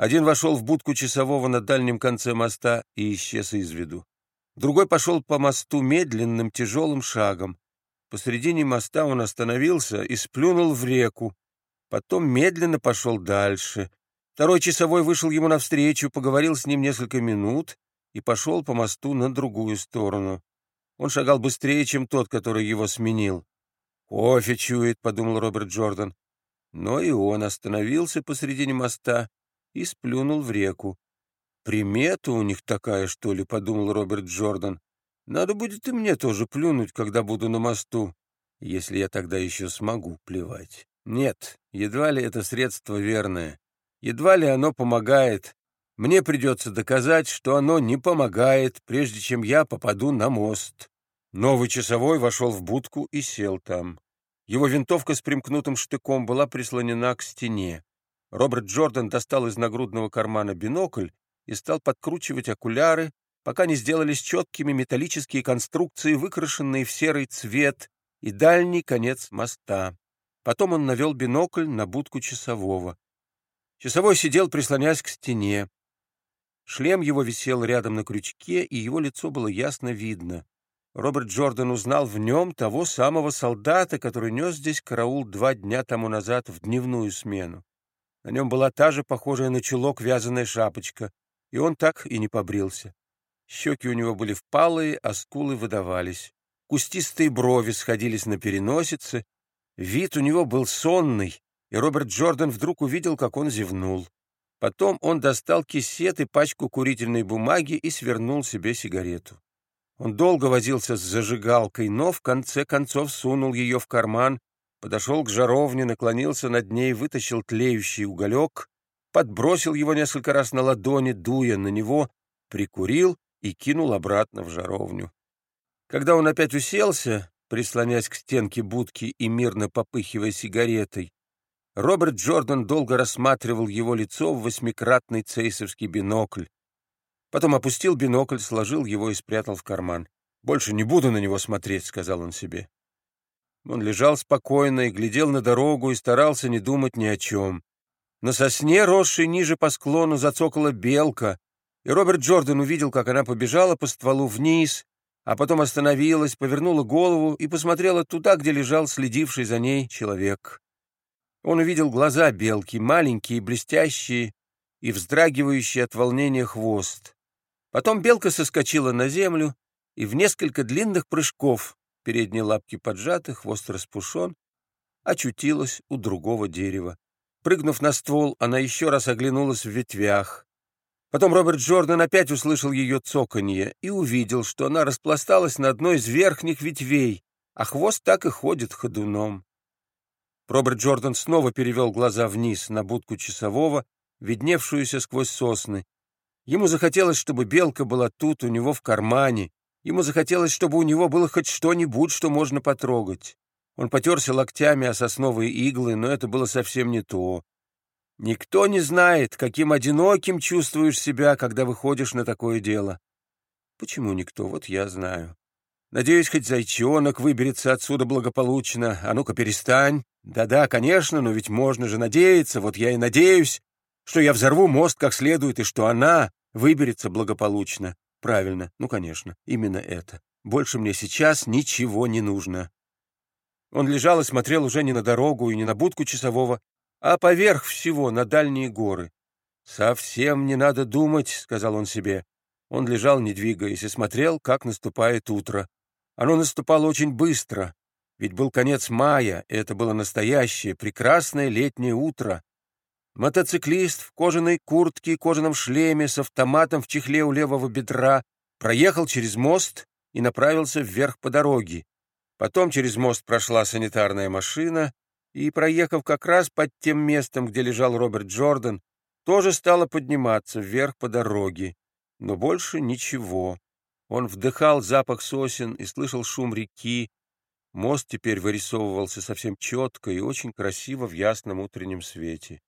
Один вошел в будку часового на дальнем конце моста и исчез из виду. Другой пошел по мосту медленным тяжелым шагом. Посредине моста он остановился и сплюнул в реку. Потом медленно пошел дальше. Второй часовой вышел ему навстречу, поговорил с ним несколько минут и пошел по мосту на другую сторону. Он шагал быстрее, чем тот, который его сменил. «Кофе чует», — подумал Роберт Джордан. Но и он остановился посредине моста и сплюнул в реку. «Примета у них такая, что ли?» — подумал Роберт Джордан. «Надо будет и мне тоже плюнуть, когда буду на мосту, если я тогда еще смогу плевать. Нет, едва ли это средство верное. Едва ли оно помогает. Мне придется доказать, что оно не помогает, прежде чем я попаду на мост». Новый часовой вошел в будку и сел там. Его винтовка с примкнутым штыком была прислонена к стене. Роберт Джордан достал из нагрудного кармана бинокль и стал подкручивать окуляры, пока не сделались четкими металлические конструкции, выкрашенные в серый цвет, и дальний конец моста. Потом он навел бинокль на будку часового. Часовой сидел, прислонясь к стене. Шлем его висел рядом на крючке, и его лицо было ясно видно. Роберт Джордан узнал в нем того самого солдата, который нес здесь караул два дня тому назад в дневную смену. На нем была та же, похожая на чулок, вязаная шапочка, и он так и не побрился. Щеки у него были впалые, а скулы выдавались. Кустистые брови сходились на переносице. Вид у него был сонный, и Роберт Джордан вдруг увидел, как он зевнул. Потом он достал кисет и пачку курительной бумаги и свернул себе сигарету. Он долго возился с зажигалкой, но в конце концов сунул ее в карман подошел к жаровне, наклонился над ней, вытащил тлеющий уголек, подбросил его несколько раз на ладони, дуя на него, прикурил и кинул обратно в жаровню. Когда он опять уселся, прислонясь к стенке будки и мирно попыхивая сигаретой, Роберт Джордан долго рассматривал его лицо в восьмикратный цейсовский бинокль. Потом опустил бинокль, сложил его и спрятал в карман. «Больше не буду на него смотреть», — сказал он себе. Он лежал спокойно и глядел на дорогу и старался не думать ни о чем. На сосне, росшей ниже по склону, зацокала белка, и Роберт Джордан увидел, как она побежала по стволу вниз, а потом остановилась, повернула голову и посмотрела туда, где лежал следивший за ней человек. Он увидел глаза белки, маленькие, блестящие и вздрагивающие от волнения хвост. Потом белка соскочила на землю и в несколько длинных прыжков передние лапки поджаты, хвост распушен, очутилась у другого дерева. Прыгнув на ствол, она еще раз оглянулась в ветвях. Потом Роберт Джордан опять услышал ее цоканье и увидел, что она распласталась на одной из верхних ветвей, а хвост так и ходит ходуном. Роберт Джордан снова перевел глаза вниз на будку часового, видневшуюся сквозь сосны. Ему захотелось, чтобы белка была тут, у него в кармане, Ему захотелось, чтобы у него было хоть что-нибудь, что можно потрогать. Он потерся локтями о сосновые иглы, но это было совсем не то. Никто не знает, каким одиноким чувствуешь себя, когда выходишь на такое дело. Почему никто? Вот я знаю. Надеюсь, хоть зайчонок выберется отсюда благополучно. А ну-ка, перестань. Да-да, конечно, но ведь можно же надеяться. Вот я и надеюсь, что я взорву мост как следует, и что она выберется благополучно. Правильно, ну, конечно, именно это. Больше мне сейчас ничего не нужно. Он лежал и смотрел уже не на дорогу и не на будку часового, а поверх всего на дальние горы. «Совсем не надо думать», — сказал он себе. Он лежал, не двигаясь, и смотрел, как наступает утро. Оно наступало очень быстро, ведь был конец мая, и это было настоящее, прекрасное летнее утро. Мотоциклист в кожаной куртке и кожаном шлеме с автоматом в чехле у левого бедра проехал через мост и направился вверх по дороге. Потом через мост прошла санитарная машина и, проехав как раз под тем местом, где лежал Роберт Джордан, тоже стала подниматься вверх по дороге. Но больше ничего. Он вдыхал запах сосен и слышал шум реки. Мост теперь вырисовывался совсем четко и очень красиво в ясном утреннем свете.